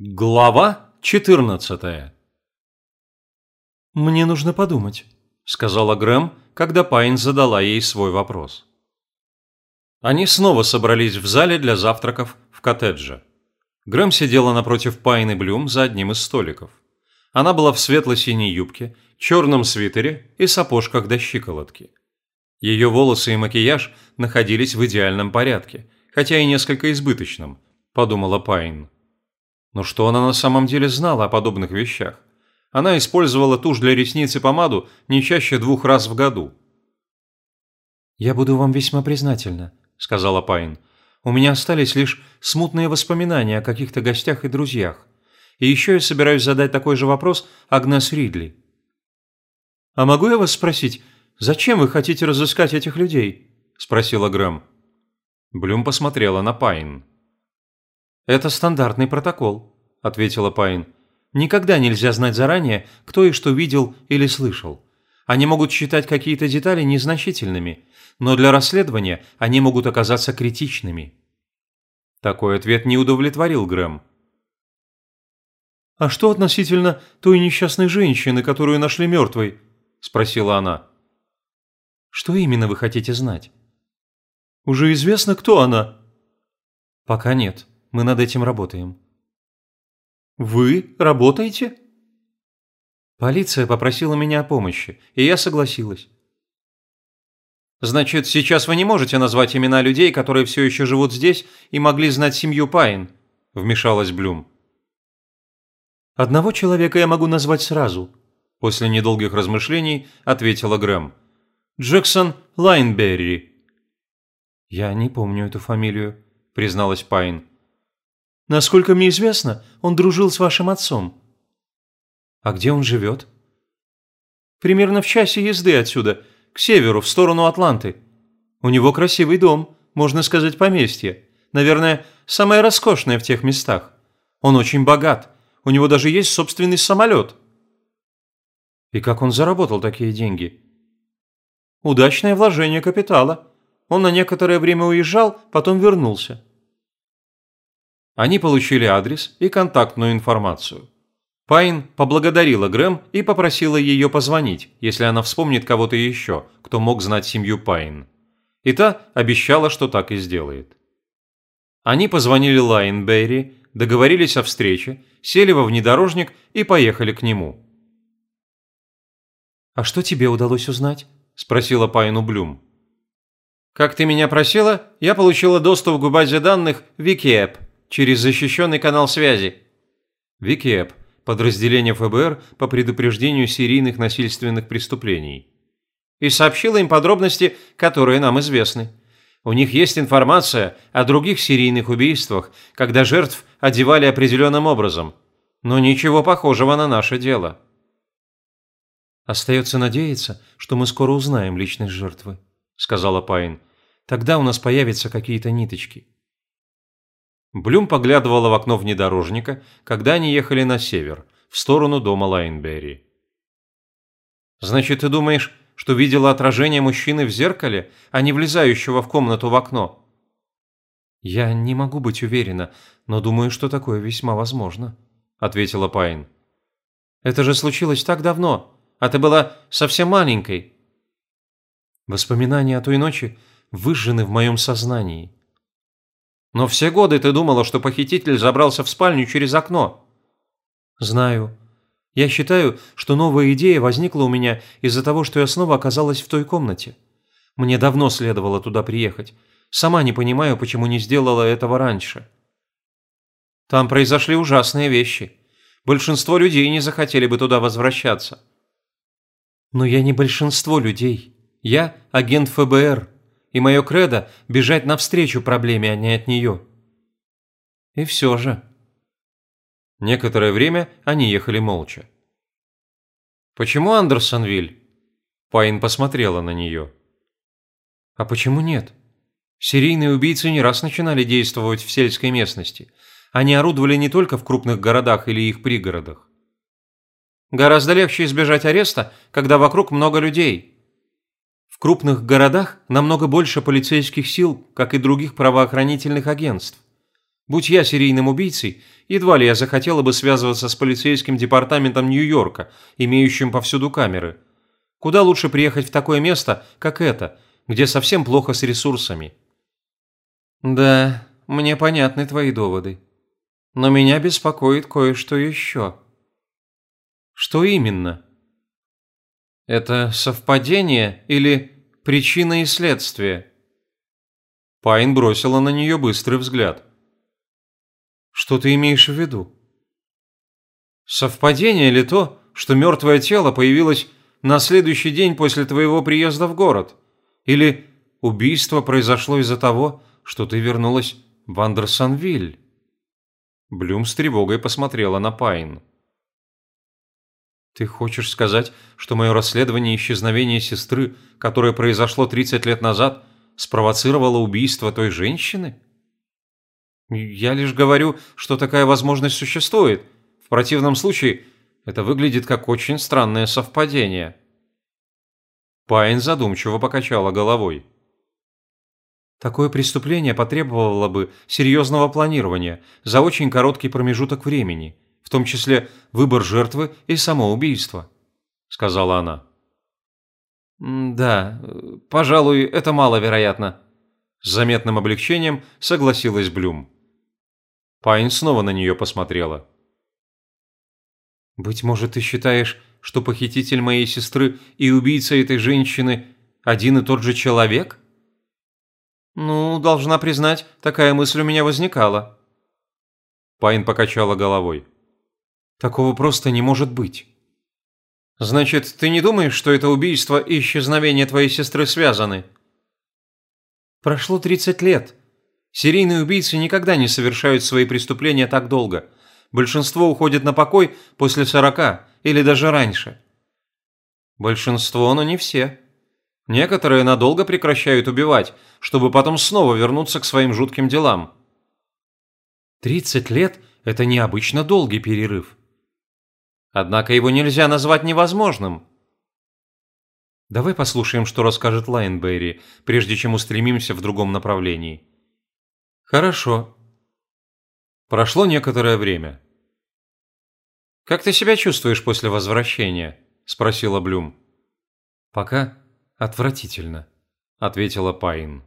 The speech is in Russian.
Глава 14 «Мне нужно подумать», – сказала Грэм, когда Пайн задала ей свой вопрос. Они снова собрались в зале для завтраков в коттедже. Грэм сидела напротив Пайн и Блюм за одним из столиков. Она была в светло-синей юбке, черном свитере и сапожках до щиколотки. Ее волосы и макияж находились в идеальном порядке, хотя и несколько избыточном, подумала Пайн. Но что она на самом деле знала о подобных вещах? Она использовала тушь для ресниц и помаду не чаще двух раз в году. «Я буду вам весьма признательна», – сказала Пайн. «У меня остались лишь смутные воспоминания о каких-то гостях и друзьях. И еще я собираюсь задать такой же вопрос Агнес Ридли». «А могу я вас спросить, зачем вы хотите разыскать этих людей?» – спросила Грэм. Блюм посмотрела на Пайн. «Это стандартный протокол», – ответила Пайн. «Никогда нельзя знать заранее, кто и что видел или слышал. Они могут считать какие-то детали незначительными, но для расследования они могут оказаться критичными». Такой ответ не удовлетворил Грэм. «А что относительно той несчастной женщины, которую нашли мертвой?» – спросила она. «Что именно вы хотите знать?» «Уже известно, кто она?» «Пока нет. Мы над этим работаем». «Вы работаете?» Полиция попросила меня о помощи, и я согласилась. «Значит, сейчас вы не можете назвать имена людей, которые все еще живут здесь и могли знать семью Пайн?» – вмешалась Блюм. «Одного человека я могу назвать сразу», – после недолгих размышлений ответила Грэм. «Джексон Лайнберри». «Я не помню эту фамилию», – призналась Пайн. Насколько мне известно, он дружил с вашим отцом. А где он живет? Примерно в часе езды отсюда, к северу, в сторону Атланты. У него красивый дом, можно сказать, поместье. Наверное, самое роскошное в тех местах. Он очень богат. У него даже есть собственный самолет. И как он заработал такие деньги? Удачное вложение капитала. Он на некоторое время уезжал, потом вернулся. Они получили адрес и контактную информацию. Пайн поблагодарила Грэм и попросила ее позвонить, если она вспомнит кого-то еще, кто мог знать семью Пайн. И та обещала, что так и сделает. Они позвонили Лайнберри, договорились о встрече, сели во внедорожник и поехали к нему. «А что тебе удалось узнать?» – спросила у Пайн Блюм. «Как ты меня просила, я получила доступ к базе данных ViCAP через защищенный канал связи. ViCAP – подразделение ФБР по предупреждению серийных насильственных преступлений. И сообщила им подробности, которые нам известны. У них есть информация о других серийных убийствах, когда жертв одевали определенным образом. Но ничего похожего на наше дело. «Остается надеяться, что мы скоро узнаем личность жертвы», – сказала Пайн. «Тогда у нас появятся какие-то ниточки». Блюм поглядывала в окно внедорожника, когда они ехали на север, в сторону дома Лайнберри. «Значит, ты думаешь, что видела отражение мужчины в зеркале, а не влезающего в комнату в окно?» «Я не могу быть уверена, но думаю, что такое весьма возможно», – ответила Пайн. «Это же случилось так давно, а ты была совсем маленькой». Воспоминания о той ночи выжжены в моем сознании. Но все годы ты думала, что похититель забрался в спальню через окно. Знаю. Я считаю, что новая идея возникла у меня из-за того, что я снова оказалась в той комнате. Мне давно следовало туда приехать. Сама не понимаю, почему не сделала этого раньше. Там произошли ужасные вещи. Большинство людей не захотели бы туда возвращаться. Но я не большинство людей. Я агент ФБР и мое кредо – бежать навстречу проблеме, а не от нее. И все же. Некоторое время они ехали молча. «Почему Андерсонвиль?» Пайн посмотрела на нее. «А почему нет? Серийные убийцы не раз начинали действовать в сельской местности. Они орудовали не только в крупных городах или их пригородах. Гораздо легче избежать ареста, когда вокруг много людей», в крупных городах намного больше полицейских сил, как и других правоохранительных агентств. Будь я серийным убийцей, едва ли я захотела бы связываться с полицейским департаментом Нью-Йорка, имеющим повсюду камеры. Куда лучше приехать в такое место, как это, где совсем плохо с ресурсами. Да, мне понятны твои доводы. Но меня беспокоит кое-что еще. Что именно? Это совпадение или причина и следствие? Пайн бросила на нее быстрый взгляд. Что ты имеешь в виду? Совпадение ли то, что мертвое тело появилось на следующий день после твоего приезда в город? Или убийство произошло из-за того, что ты вернулась в Андерсонвиль?» Блюм с тревогой посмотрела на Пайн. «Ты хочешь сказать, что мое расследование исчезновения сестры, которое произошло 30 лет назад, спровоцировало убийство той женщины?» «Я лишь говорю, что такая возможность существует. В противном случае это выглядит как очень странное совпадение». Пайн задумчиво покачала головой. Такое преступление потребовало бы серьезного планирования за очень короткий промежуток времени, в том числе выбор жертвы и самоубийство», – сказала она. «Да, пожалуй, это маловероятно», – с заметным облегчением согласилась Блюм. Пайн снова на нее посмотрела. «Быть может, ты считаешь, что похититель моей сестры и убийца этой женщины один и тот же человек?» «Ну, должна признать, такая мысль у меня возникала». Пайн покачала головой. «Такого просто не может быть». «Значит, ты не думаешь, что это убийство и исчезновение твоей сестры связаны?» «Прошло 30 лет. Серийные убийцы никогда не совершают свои преступления так долго. Большинство уходит на покой после 40 или даже раньше». «Большинство, но не все», Некоторые надолго прекращают убивать, чтобы потом снова вернуться к своим жутким делам. 30 лет – это необычно долгий перерыв. Однако его нельзя назвать невозможным. Давай послушаем, что расскажет Лайнберри, прежде чем устремимся в другом направлении. Хорошо. Прошло некоторое время. «Как ты себя чувствуешь после возвращения?» – спросила Блюм. «Пока Отвратительно, ответила Пайн.